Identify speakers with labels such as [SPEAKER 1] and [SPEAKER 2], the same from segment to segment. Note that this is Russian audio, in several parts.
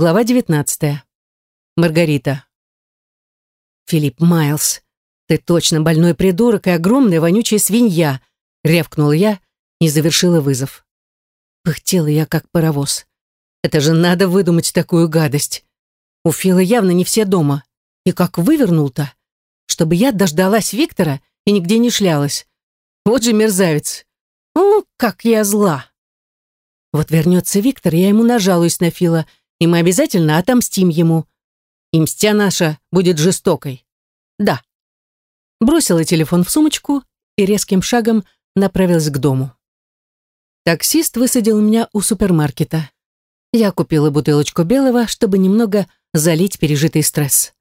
[SPEAKER 1] Глава 19. Маргарита. «Филипп Майлз, ты точно больной придурок и огромная вонючая свинья!» — рявкнула я и завершила вызов. Пыхтела я, как паровоз. «Это же надо выдумать такую гадость! У Фила явно не все дома. И как вывернул-то? Чтобы я дождалась Виктора и нигде не шлялась. Вот же мерзавец! Ну, как я зла!» Вот вернется Виктор, я ему нажалуюсь на Фила, и мы обязательно отомстим ему. И мстя наша будет жестокой. Да. Бросила телефон в сумочку и резким шагом направилась к дому. Таксист высадил меня у супермаркета. Я купила бутылочку белого, чтобы немного залить пережитый стресс.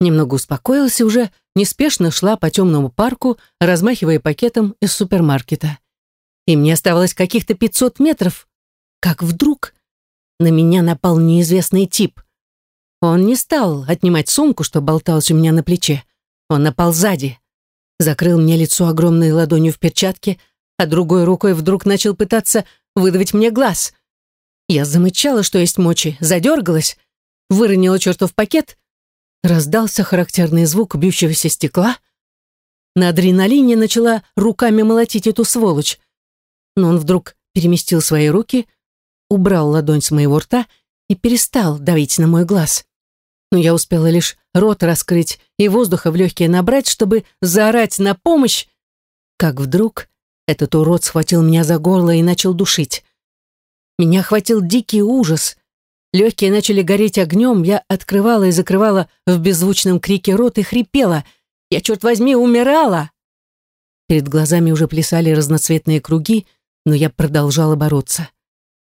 [SPEAKER 1] Немного успокоилась и уже неспешно шла по темному парку, размахивая пакетом из супермаркета. И мне оставалось каких-то 500 метров, как вдруг на меня напал неизвестный тип. Он не стал отнимать сумку, что болталась у меня на плече. Он напал сзади. Закрыл мне лицо огромной ладонью в перчатке, а другой рукой вдруг начал пытаться выдавить мне глаз. Я замычала, что есть мочи, задергалась, выронила чертов пакет. Раздался характерный звук бьющегося стекла. На адреналине начала руками молотить эту сволочь. Но он вдруг переместил свои руки, убрал ладонь с моего рта и перестал давить на мой глаз. Но я успела лишь рот раскрыть и воздуха в легкие набрать, чтобы заорать на помощь, как вдруг этот урод схватил меня за горло и начал душить. Меня охватил дикий ужас. Легкие начали гореть огнем, я открывала и закрывала в беззвучном крике рот и хрипела. Я, черт возьми, умирала! Перед глазами уже плясали разноцветные круги, но я продолжала бороться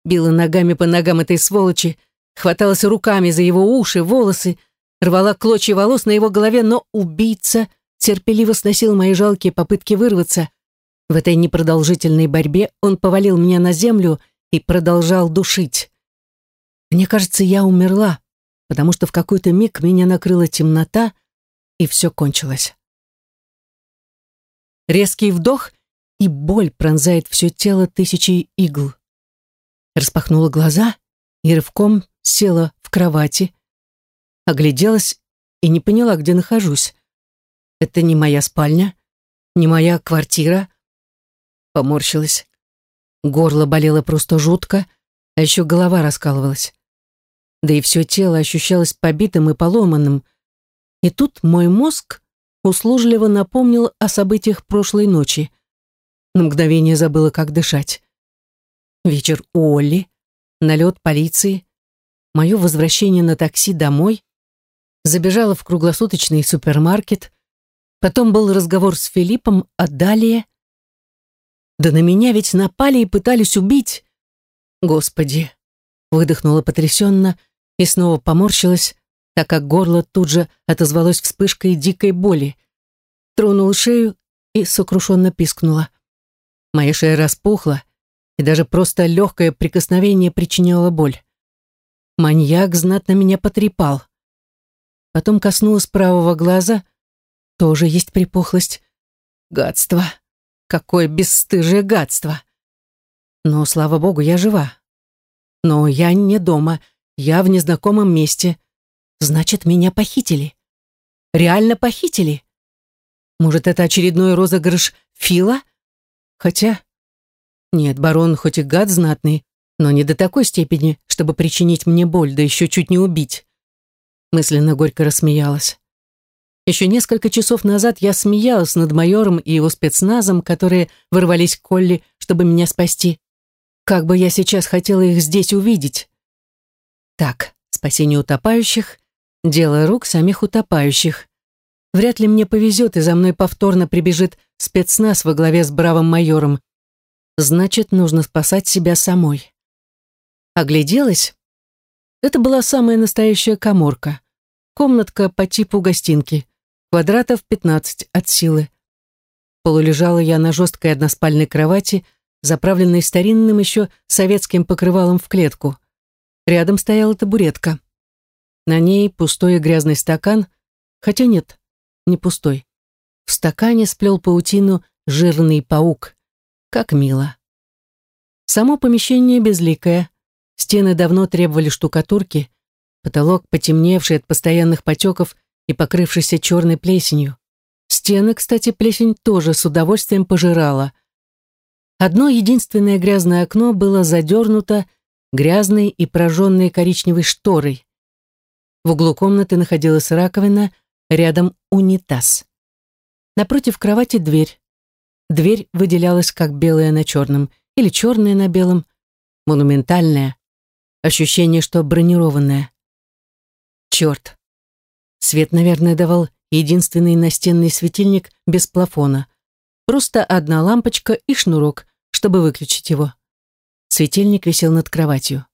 [SPEAKER 1] била ногами по ногам этой сволочи, хваталась руками за его уши, волосы, рвала клочья волос на его голове, но убийца терпеливо сносил мои жалкие попытки вырваться. В этой непродолжительной борьбе он повалил меня на землю и продолжал душить. Мне кажется, я умерла, потому что в какой-то миг меня накрыла темнота, и все кончилось. Резкий вдох, и боль пронзает все тело тысячи игл распахнула глаза и рывком села в кровати, огляделась и не поняла, где нахожусь. Это не моя спальня, не моя квартира. Поморщилась. Горло болело просто жутко, а еще голова раскалывалась. Да и все тело ощущалось побитым и поломанным. И тут мой мозг услужливо напомнил о событиях прошлой ночи. На мгновение забыла, как дышать вечер у Олли, налет полиции, мое возвращение на такси домой, забежала в круглосуточный супермаркет, потом был разговор с Филиппом, а далее... Да на меня ведь напали и пытались убить. Господи, выдохнула потрясенно и снова поморщилась, так как горло тут же отозвалось вспышкой дикой боли. Тронула шею и сокрушенно пискнула. Моя шея распухла, даже просто легкое прикосновение причиняло боль. Маньяк знатно меня потрепал. Потом коснулась правого глаза, тоже есть припухлость. Гадство. Какое бесстыжее гадство. Но, слава богу, я жива. Но я не дома, я в незнакомом месте. Значит, меня похитили. Реально похитили. Может, это очередной розыгрыш Фила? Хотя нет, барон хоть и гад знатный, но не до такой степени, чтобы причинить мне боль, да еще чуть не убить. Мысленно горько рассмеялась. Еще несколько часов назад я смеялась над майором и его спецназом, которые ворвались к Колли, чтобы меня спасти. Как бы я сейчас хотела их здесь увидеть. Так, спасение утопающих — дело рук самих утопающих. Вряд ли мне повезет, и за мной повторно прибежит спецназ во главе с бравым майором, Значит, нужно спасать себя самой. Огляделась. Это была самая настоящая коморка. Комнатка по типу гостинки. Квадратов 15 от силы. Полулежала я на жесткой односпальной кровати, заправленной старинным еще советским покрывалом в клетку. Рядом стояла табуретка. На ней пустой и грязный стакан, хотя нет, не пустой. В стакане сплел паутину жирный паук. Как мило. Само помещение безликое. Стены давно требовали штукатурки, потолок потемневший от постоянных потеков и покрывшийся черной плесенью. Стены, кстати, плесень тоже с удовольствием пожирала. Одно единственное грязное окно было задернуто грязной и прожженной коричневой шторой. В углу комнаты находилась раковина, рядом унитаз. Напротив кровати дверь. Дверь выделялась как белая на черном или черная на белом, монументальная. Ощущение, что бронированная. Черт. Свет, наверное, давал единственный настенный светильник без плафона. Просто одна лампочка и шнурок, чтобы выключить его. Светильник висел над кроватью.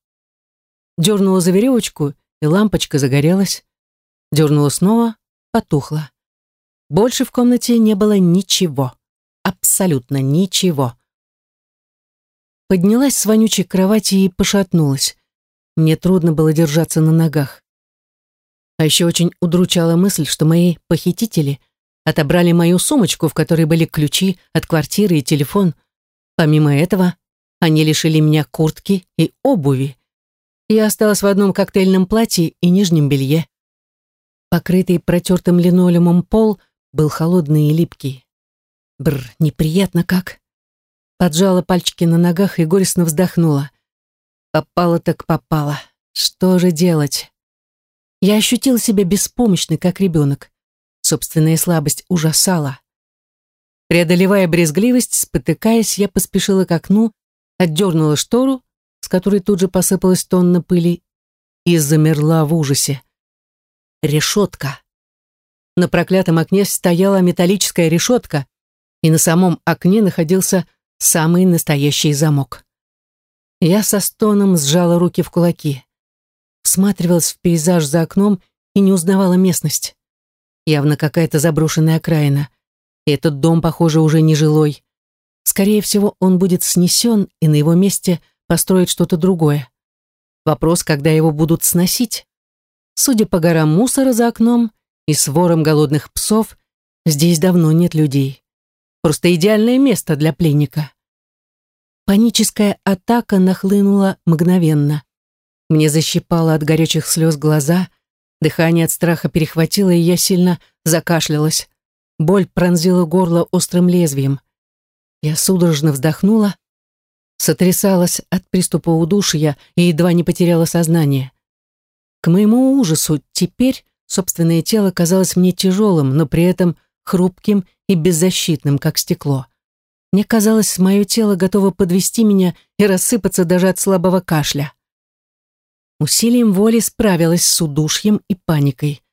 [SPEAKER 1] Дернула за веревочку, и лампочка загорелась. Дернула снова, потухла. Больше в комнате не было ничего. Абсолютно ничего. Поднялась с вонючей кровати и пошатнулась. Мне трудно было держаться на ногах. А еще очень удручала мысль, что мои похитители отобрали мою сумочку, в которой были ключи от квартиры и телефон. Помимо этого, они лишили меня куртки и обуви. Я осталась в одном коктейльном платье и нижнем белье. Покрытый протертым линолеумом пол был холодный и липкий. Бр, неприятно как. Поджала пальчики на ногах и горестно вздохнула. Попала так попала. Что же делать? Я ощутила себя беспомощной, как ребенок. Собственная слабость ужасала. Преодолевая брезгливость, спотыкаясь, я поспешила к окну, отдернула штору, с которой тут же посыпалась тонна пыли, и замерла в ужасе. Решетка. На проклятом окне стояла металлическая решетка, и на самом окне находился самый настоящий замок. Я со стоном сжала руки в кулаки всматривалась в пейзаж за окном и не узнавала местность. Явно какая-то заброшенная окраина. И этот дом, похоже, уже не жилой. Скорее всего, он будет снесен, и на его месте построят что-то другое. Вопрос, когда его будут сносить. Судя по горам мусора за окном и сворам голодных псов, здесь давно нет людей. Просто идеальное место для пленника. Паническая атака нахлынула мгновенно. Мне защипало от горячих слез глаза, дыхание от страха перехватило, и я сильно закашлялась. Боль пронзила горло острым лезвием. Я судорожно вздохнула, сотрясалась от приступа удушья и едва не потеряла сознание. К моему ужасу теперь собственное тело казалось мне тяжелым, но при этом хрупким и беззащитным, как стекло. Мне казалось, мое тело готово подвести меня и рассыпаться даже от слабого кашля. Усилием воли справилась с удушьем и паникой.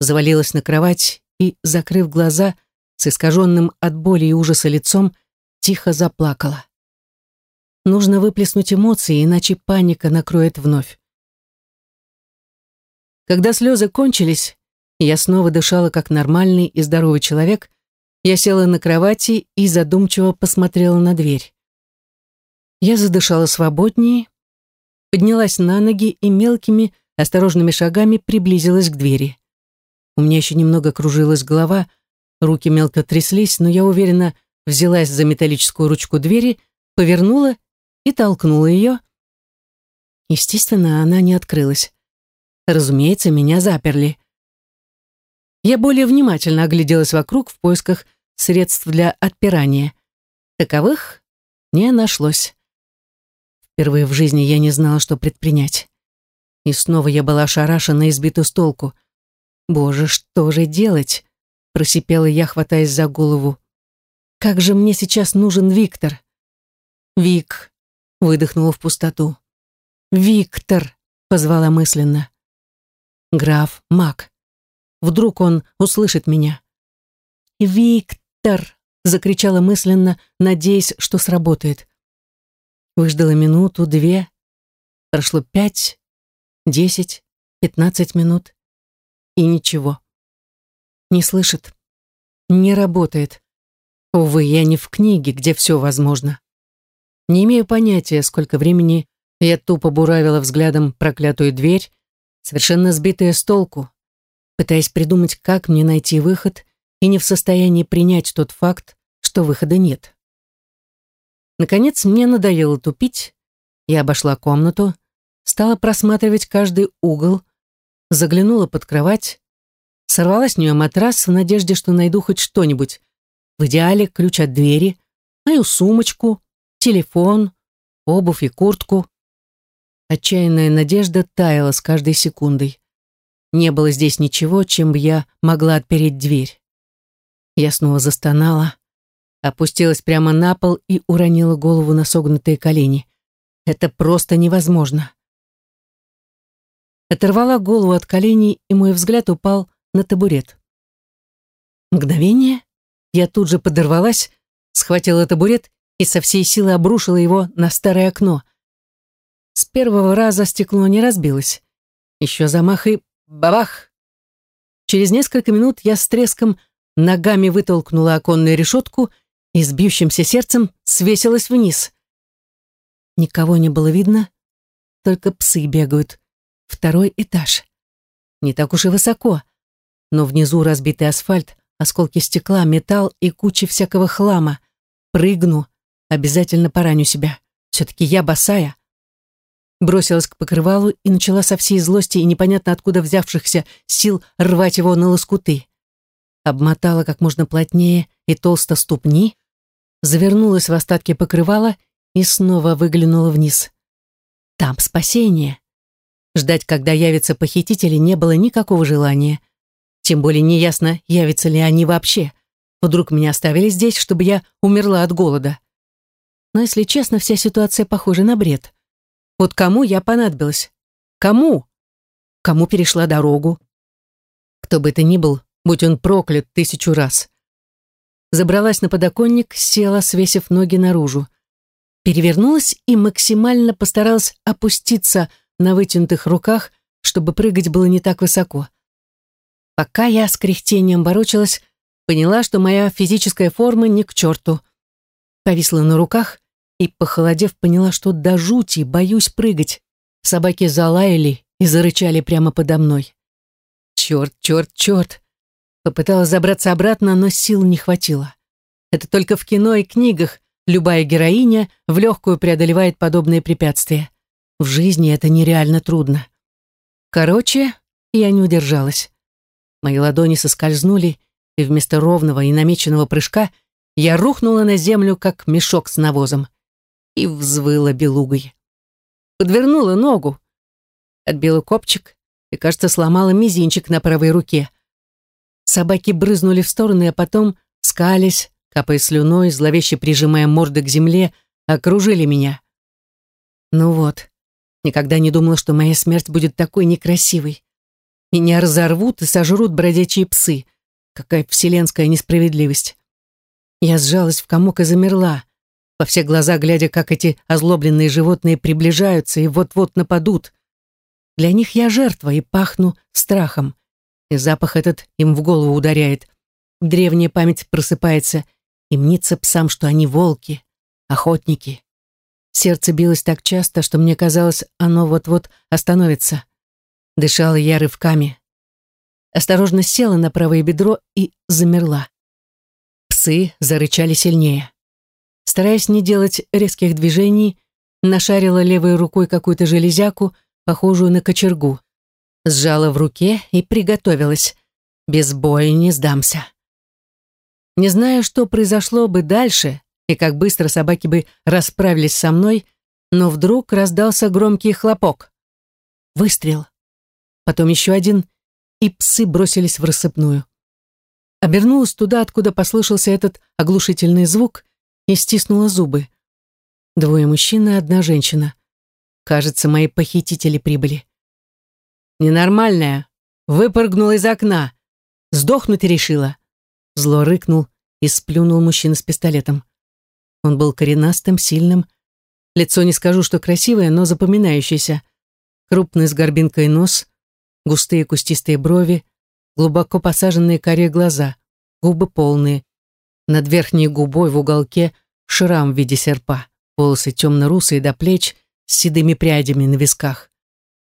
[SPEAKER 1] Завалилась на кровать и, закрыв глаза, с искаженным от боли и ужаса лицом, тихо заплакала. Нужно выплеснуть эмоции, иначе паника накроет вновь. Когда слезы кончились, я снова дышала как нормальный и здоровый человек, я села на кровати и задумчиво посмотрела на дверь. Я задышала свободнее, поднялась на ноги и мелкими, осторожными шагами приблизилась к двери. У меня еще немного кружилась голова, руки мелко тряслись, но я уверенно взялась за металлическую ручку двери, повернула и толкнула ее. Естественно, она не открылась. Разумеется, меня заперли. Я более внимательно огляделась вокруг в поисках средств для отпирания. Таковых не нашлось. Впервые в жизни я не знала, что предпринять. И снова я была ошарашена и сбита с толку. «Боже, что же делать?» — просипела я, хватаясь за голову. «Как же мне сейчас нужен Виктор?» «Вик», — выдохнула в пустоту. «Виктор», — позвала мысленно. «Граф Мак. Вдруг он услышит меня?» «Виктор», — закричала мысленно, надеясь, что сработает. Выждала минуту, две. Прошло пять, десять, пятнадцать минут. И ничего. Не слышит. Не работает. Увы, я не в книге, где все возможно. Не имею понятия, сколько времени я тупо буравила взглядом проклятую дверь, совершенно сбитая с толку, пытаясь придумать, как мне найти выход, и не в состоянии принять тот факт, что выхода нет. Наконец мне надоело тупить. Я обошла комнату, стала просматривать каждый угол, заглянула под кровать, сорвала с нее матрас в надежде, что найду хоть что-нибудь. В идеале ключ от двери, мою сумочку, телефон, обувь и куртку. Отчаянная надежда таяла с каждой секундой. Не было здесь ничего, чем бы я могла отпереть дверь. Я снова застонала, опустилась прямо на пол и уронила голову на согнутые колени. Это просто невозможно. Оторвала голову от коленей, и мой взгляд упал на табурет. Мгновение, я тут же подорвалась, схватила табурет и со всей силы обрушила его на старое окно. С первого раза стекло не разбилось. Еще замах и бабах! Через несколько минут я с треском ногами вытолкнула оконную решетку и с бьющимся сердцем свесилась вниз. Никого не было видно, только псы бегают. Второй этаж. Не так уж и высоко, но внизу разбитый асфальт, осколки стекла, металл и куча всякого хлама. Прыгну, обязательно пораню себя. Все-таки я босая. Бросилась к покрывалу и начала со всей злости и непонятно откуда взявшихся сил рвать его на лоскуты. Обмотала как можно плотнее и толсто ступни, завернулась в остатки покрывала и снова выглянула вниз. Там спасение. Ждать, когда явятся похитители, не было никакого желания. Тем более неясно, явятся ли они вообще. Вдруг меня оставили здесь, чтобы я умерла от голода. Но, если честно, вся ситуация похожа на бред. Вот кому я понадобилась? Кому? Кому перешла дорогу? Кто бы это ни был, будь он проклят тысячу раз. Забралась на подоконник, села, свесив ноги наружу. Перевернулась и максимально постаралась опуститься на вытянутых руках, чтобы прыгать было не так высоко. Пока я с кряхтением ворочалась, поняла, что моя физическая форма не к черту. Повисла на руках и, похолодев, поняла, что до жути боюсь прыгать. Собаки залаяли и зарычали прямо подо мной. Черт, черт, черт. Попыталась забраться обратно, но сил не хватило. Это только в кино и книгах любая героиня в легкую преодолевает подобные препятствия. В жизни это нереально трудно. Короче, я не удержалась. Мои ладони соскользнули, и вместо ровного и намеченного прыжка я рухнула на землю, как мешок с навозом, и взвыла белугой. Подвернула ногу, отбила копчик и, кажется, сломала мизинчик на правой руке. Собаки брызнули в стороны, а потом, скались, капая слюной, зловеще прижимая морды к земле, окружили меня. Ну вот, Никогда не думала, что моя смерть будет такой некрасивой. Меня разорвут и сожрут бродячие псы. Какая вселенская несправедливость. Я сжалась в комок и замерла, во все глаза глядя, как эти озлобленные животные приближаются и вот-вот нападут. Для них я жертва и пахну страхом. И запах этот им в голову ударяет. Древняя память просыпается, и мнится псам, что они волки, охотники. Сердце билось так часто, что мне казалось, оно вот-вот остановится. Дышала я рывками. Осторожно села на правое бедро и замерла. Псы зарычали сильнее. Стараясь не делать резких движений, нашарила левой рукой какую-то железяку, похожую на кочергу. Сжала в руке и приготовилась. Без боя не сдамся. Не знаю, что произошло бы дальше, и как быстро собаки бы расправились со мной, но вдруг раздался громкий хлопок. Выстрел. Потом еще один, и псы бросились в рассыпную. Обернулась туда, откуда послышался этот оглушительный звук, и стиснула зубы. Двое мужчин и одна женщина. Кажется, мои похитители прибыли. «Ненормальная! Выпрыгнула из окна! Сдохнуть решила!» Зло рыкнул и сплюнул мужчина с пистолетом. Он был коренастым, сильным. Лицо не скажу, что красивое, но запоминающееся. Крупный с горбинкой нос, густые кустистые брови, глубоко посаженные карие глаза, губы полные. Над верхней губой в уголке шрам в виде серпа, волосы темно-русые до плеч с седыми прядями на висках.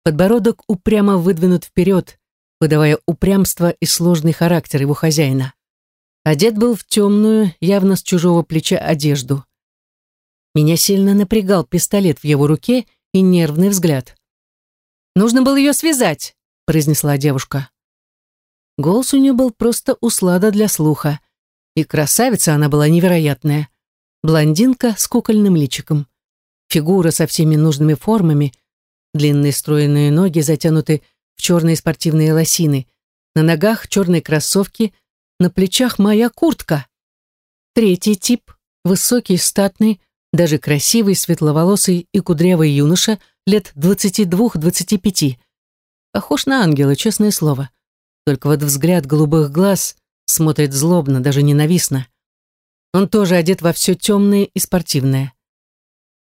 [SPEAKER 1] Подбородок упрямо выдвинут вперед, выдавая упрямство и сложный характер его хозяина. Одет был в темную, явно с чужого плеча одежду. Меня сильно напрягал пистолет в его руке и нервный взгляд. Нужно было ее связать», — произнесла девушка. Голос у нее был просто услада для слуха. И красавица она была невероятная. Блондинка с кукольным личиком. Фигура со всеми нужными формами. Длинные стройные ноги затянуты в черные спортивные лосины. На ногах черные кроссовки, на плечах моя куртка. Третий тип, высокий, статный, даже красивый, светловолосый и кудрявый юноша лет 22-25. Похож на ангела, честное слово. Только вот взгляд голубых глаз смотрит злобно, даже ненавистно. Он тоже одет во все темное и спортивное.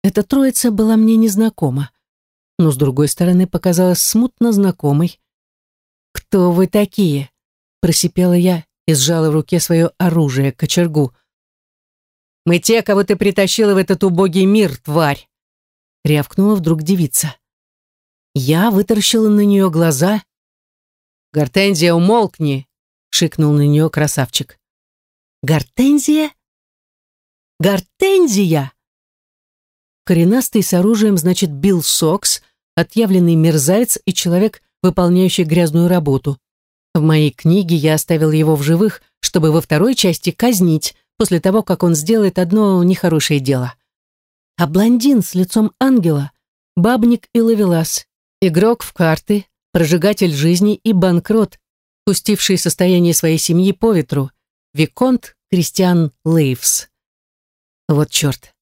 [SPEAKER 1] Эта троица была мне незнакома, но, с другой стороны, показалась смутно знакомой. «Кто вы такие?» — просипела я и сжала в руке свое оружие, кочергу. «Мы те, кого ты притащила в этот убогий мир, тварь!» — рявкнула вдруг девица. Я вытаращила на нее глаза «Гортензия, умолкни!» — шикнул на нее красавчик. «Гортензия? Гортензия!» Коренастый с оружием, значит, Билл Сокс, отъявленный мерзавец и человек, выполняющий грязную работу. В моей книге я оставил его в живых, чтобы во второй части казнить, после того, как он сделает одно нехорошее дело. А блондин с лицом ангела, бабник и ловелас, игрок в карты, прожигатель жизни и банкрот, пустивший состояние своей семьи по ветру, Виконт Кристиан Лейвс. Вот черт.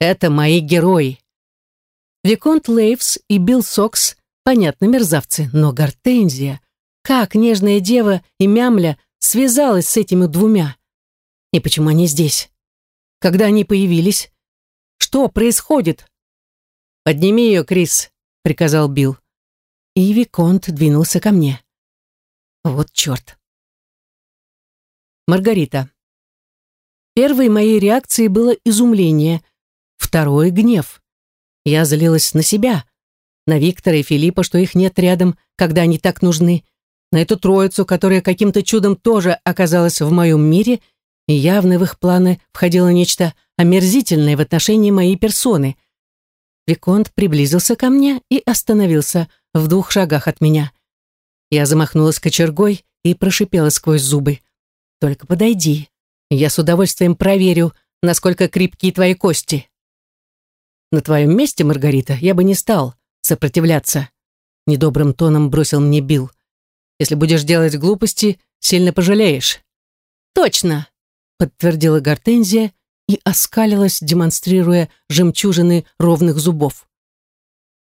[SPEAKER 1] Это мои герои. Виконт Лейвс и Билл Сокс, понятно, мерзавцы, но Гортензия, как нежная дева и мямля связалась с этими двумя? И почему они здесь? Когда они появились? Что происходит? «Подними ее, Крис», — приказал Билл и Виконт двинулся ко мне. Вот черт. Маргарита. Первой моей реакцией было изумление, второй — гнев. Я злилась на себя, на Виктора и Филиппа, что их нет рядом, когда они так нужны, на эту троицу, которая каким-то чудом тоже оказалась в моем мире, и явно в их планы входило нечто омерзительное в отношении моей персоны. Виконт приблизился ко мне и остановился — в двух шагах от меня. Я замахнулась кочергой и прошипела сквозь зубы. «Только подойди. Я с удовольствием проверю, насколько крепкие твои кости». «На твоем месте, Маргарита, я бы не стал сопротивляться», недобрым тоном бросил мне Билл. «Если будешь делать глупости, сильно пожалеешь». «Точно», подтвердила Гортензия и оскалилась, демонстрируя жемчужины ровных зубов.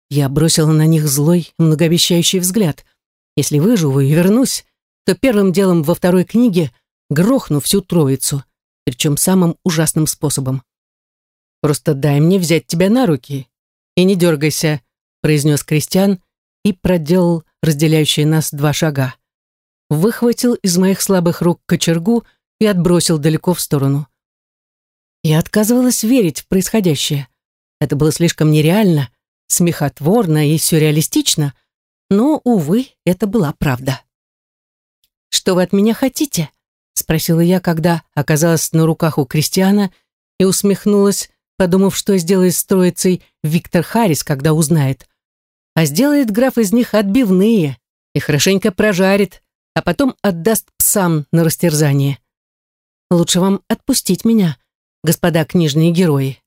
[SPEAKER 1] Я бросила на них злой, многообещающий взгляд. Если выживу и вернусь, то первым делом во второй книге грохну всю троицу, причем самым ужасным способом. «Просто дай мне взять тебя на руки и не дергайся», произнес Кристиан и проделал разделяющие нас два шага. Выхватил из моих слабых рук кочергу и отбросил далеко в сторону. Я отказывалась верить в происходящее. Это было слишком нереально, смехотворно и сюрреалистично, но, увы, это была правда. «Что вы от меня хотите?» — спросила я, когда оказалась на руках у Кристиана и усмехнулась, подумав, что сделает с троицей Виктор Харрис, когда узнает. А сделает граф из них отбивные и хорошенько прожарит, а потом отдаст псам на растерзание. Лучше вам отпустить меня, господа книжные герои.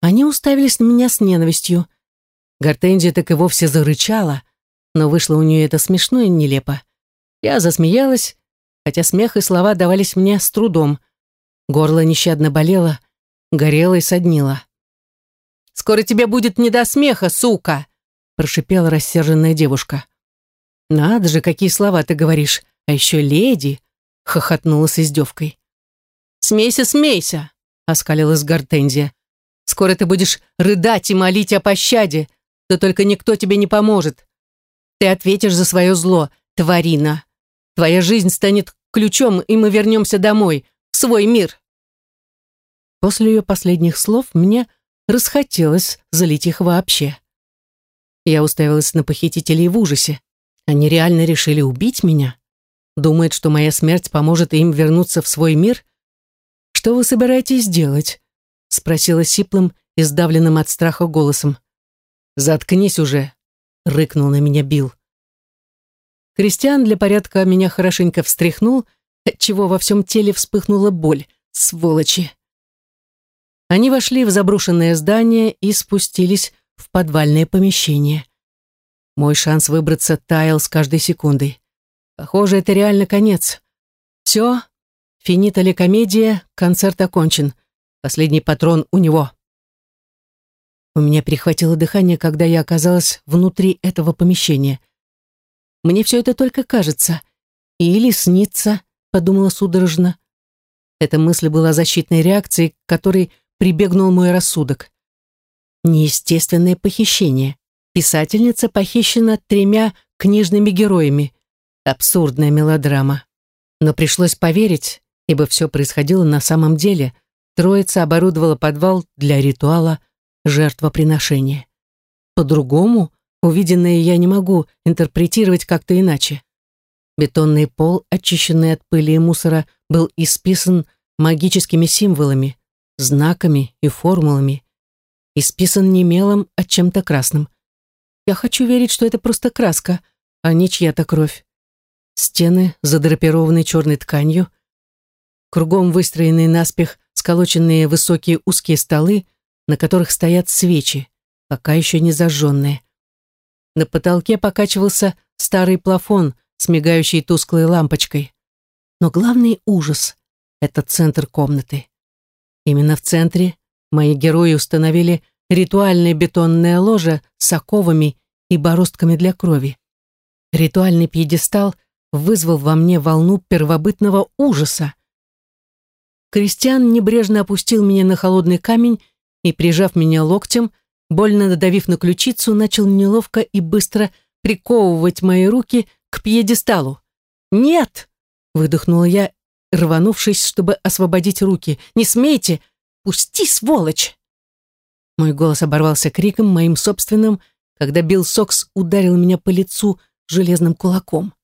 [SPEAKER 1] Они уставились на меня с ненавистью. Гортензия так и вовсе зарычала, но вышло у нее это смешно и нелепо. Я засмеялась, хотя смех и слова давались мне с трудом. Горло нещадно болело, горело и соднило. «Скоро тебе будет не до смеха, сука!» прошипела рассерженная девушка. «Надо же, какие слова ты говоришь, а еще леди!» хохотнула с издевкой. «Смейся, смейся!» оскалилась Гортензия. Скоро ты будешь рыдать и молить о пощаде, да только никто тебе не поможет. Ты ответишь за свое зло, тварина. Твоя жизнь станет ключом, и мы вернемся домой, в свой мир. После ее последних слов мне расхотелось залить их вообще. Я уставилась на похитителей в ужасе. Они реально решили убить меня? Думают, что моя смерть поможет им вернуться в свой мир? Что вы собираетесь делать? спросила сиплым и сдавленным от страха голосом. «Заткнись уже», — рыкнул на меня Билл. Кристиан для порядка меня хорошенько встряхнул, отчего во всем теле вспыхнула боль. Сволочи! Они вошли в заброшенное здание и спустились в подвальное помещение. Мой шанс выбраться таял с каждой секундой. Похоже, это реально конец. Все, финита ли комедия, концерт окончен. Последний патрон у него. У меня перехватило дыхание, когда я оказалась внутри этого помещения. Мне все это только кажется. Или снится, подумала судорожно. Эта мысль была защитной реакцией, к которой прибегнул мой рассудок. Неестественное похищение. Писательница похищена тремя книжными героями. Абсурдная мелодрама. Но пришлось поверить, ибо все происходило на самом деле. Троица оборудовала подвал для ритуала жертвоприношения. По-другому увиденное я не могу интерпретировать как-то иначе. Бетонный пол, очищенный от пыли и мусора, был исписан магическими символами, знаками и формулами. Исписан не мелом, а чем-то красным. Я хочу верить, что это просто краска, а не чья-то кровь. Стены, задрапированные черной тканью, кругом выстроенные наспех сколоченные высокие узкие столы, на которых стоят свечи, пока еще не зажженные. На потолке покачивался старый плафон с мигающей тусклой лампочкой. Но главный ужас — это центр комнаты. Именно в центре мои герои установили ритуальное бетонное ложе с оковами и бороздками для крови. Ритуальный пьедестал вызвал во мне волну первобытного ужаса. Кристиан небрежно опустил меня на холодный камень и, прижав меня локтем, больно надавив на ключицу, начал неловко и быстро приковывать мои руки к пьедесталу. «Нет!» — выдохнула я рванувшись, чтобы освободить руки. «Не смейте! Пусти, сволочь!» Мой голос оборвался криком, моим собственным, когда Билл Сокс ударил меня по лицу железным кулаком.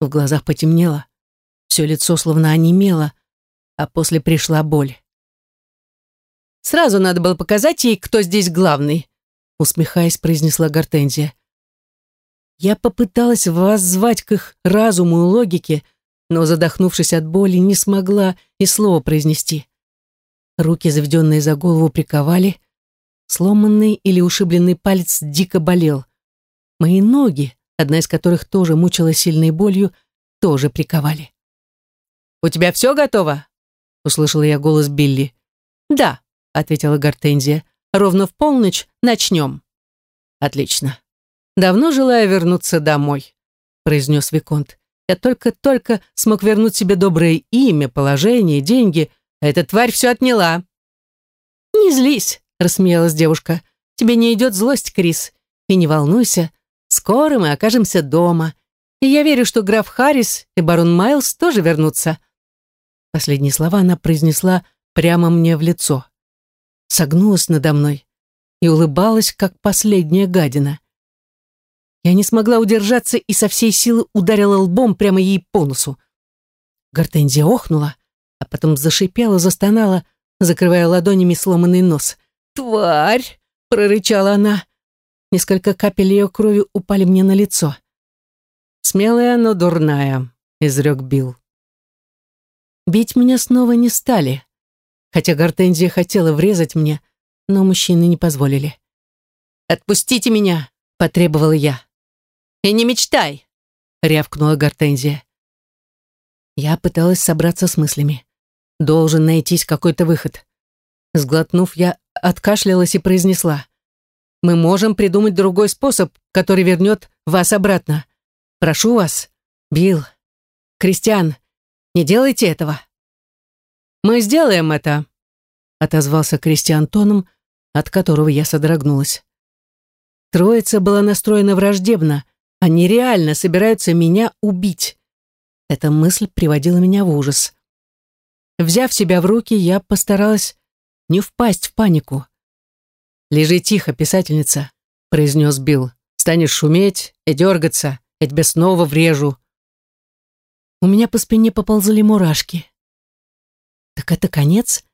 [SPEAKER 1] В глазах потемнело, все лицо словно онемело, а после пришла боль. «Сразу надо было показать ей, кто здесь главный», усмехаясь, произнесла Гортензия. Я попыталась воззвать к их разуму и логике, но, задохнувшись от боли, не смогла и слова произнести. Руки, заведенные за голову, приковали. Сломанный или ушибленный палец дико болел. Мои ноги, одна из которых тоже мучила сильной болью, тоже приковали. «У тебя все готово?» — услышала я голос Билли. «Да», — ответила Гортензия. «Ровно в полночь начнем». «Отлично. Давно желаю вернуться домой», — произнес Виконт. Я только-только смог вернуть себе доброе имя, положение, деньги, а эта тварь все отняла». «Не злись», — рассмеялась девушка. «Тебе не идет злость, Крис. И не волнуйся, скоро мы окажемся дома. И я верю, что граф Харрис и барон Майлз тоже вернутся». Последние слова она произнесла прямо мне в лицо. Согнулась надо мной и улыбалась, как последняя гадина. Я не смогла удержаться и со всей силы ударила лбом прямо ей по носу. Гортензия охнула, а потом зашипела, застонала, закрывая ладонями сломанный нос. «Тварь!» — прорычала она. Несколько капель ее крови упали мне на лицо. «Смелая, но дурная», — изрек Билл. Бить меня снова не стали, хотя Гортензия хотела врезать мне, но мужчины не позволили. «Отпустите меня!» — потребовала я. «И не мечтай!» — рявкнула Гортензия. Я пыталась собраться с мыслями. Должен найтись какой-то выход. Сглотнув, я откашлялась и произнесла. «Мы можем придумать другой способ, который вернет вас обратно. Прошу вас, Билл, Кристиан, не делайте этого». «Мы сделаем это», — отозвался Кристиан тоном, от которого я содрогнулась. Троица была настроена враждебно, они реально собираются меня убить. Эта мысль приводила меня в ужас. Взяв себя в руки, я постаралась не впасть в панику. «Лежи тихо, писательница», — произнес Билл. «Станешь шуметь и дергаться, я тебя снова врежу». У меня по спине поползли мурашки. Так это конец?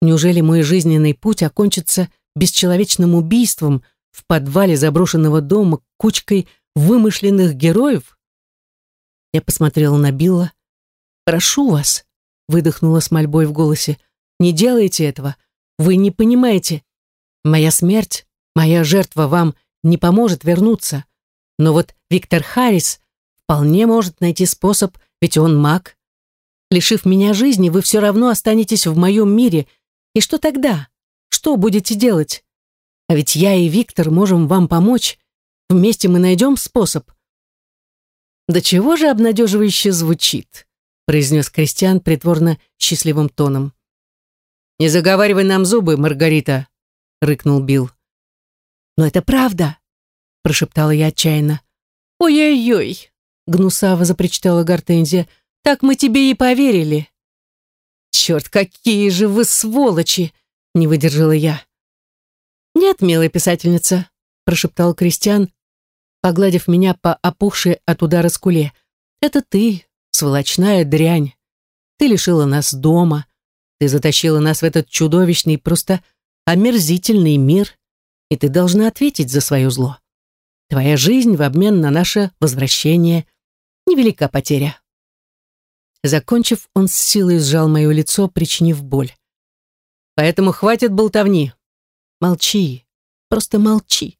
[SPEAKER 1] Неужели мой жизненный путь окончится бесчеловечным убийством, в подвале заброшенного дома кучкой вымышленных героев? Я посмотрела на Билла. «Прошу вас», — выдохнула с мольбой в голосе, — «не делайте этого. Вы не понимаете. Моя смерть, моя жертва вам не поможет вернуться. Но вот Виктор Харрис вполне может найти способ, ведь он маг. Лишив меня жизни, вы все равно останетесь в моем мире. И что тогда? Что будете делать? А ведь я и Виктор можем вам помочь. Вместе мы найдем способ. «Да чего же обнадеживающе звучит», произнес Кристиан притворно счастливым тоном. «Не заговаривай нам зубы, Маргарита», рыкнул Билл. «Но это правда», прошептала я отчаянно. «Ой-ой-ой», гнусаво запричитала Гортензия, «так мы тебе и поверили». «Черт, какие же вы сволочи!» не выдержала я. «Нет, милая писательница», прошептал Кристиан, погладив меня по опухшей от удара скуле. «Это ты, сволочная дрянь. Ты лишила нас дома. Ты затащила нас в этот чудовищный, просто омерзительный мир, и ты должна ответить за свое зло. Твоя жизнь в обмен на наше возвращение — невелика потеря». Закончив, он с силой сжал мое лицо, причинив боль. «Поэтому хватит болтовни. Молчи, просто молчи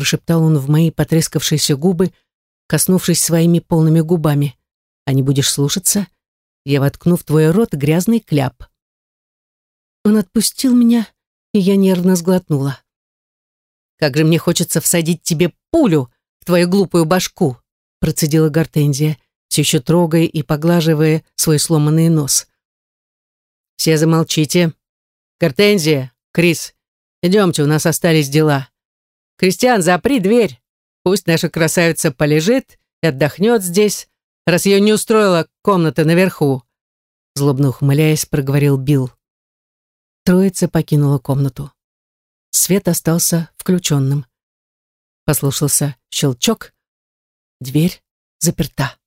[SPEAKER 1] прошептал он в мои потрескавшиеся губы, коснувшись своими полными губами. «А не будешь слушаться? Я воткну в твой рот грязный кляп». Он отпустил меня, и я нервно сглотнула. «Как же мне хочется всадить тебе пулю в твою глупую башку!» процедила Гортензия, все еще трогая и поглаживая свой сломанный нос. «Все замолчите. Гортензия, Крис, идемте, у нас остались дела. «Кристиан, запри дверь. Пусть наша красавица полежит и отдохнет здесь, раз ее не устроила комната наверху», злобно ухмыляясь, проговорил Билл. Троица покинула комнату. Свет остался включенным. Послушался щелчок. Дверь заперта.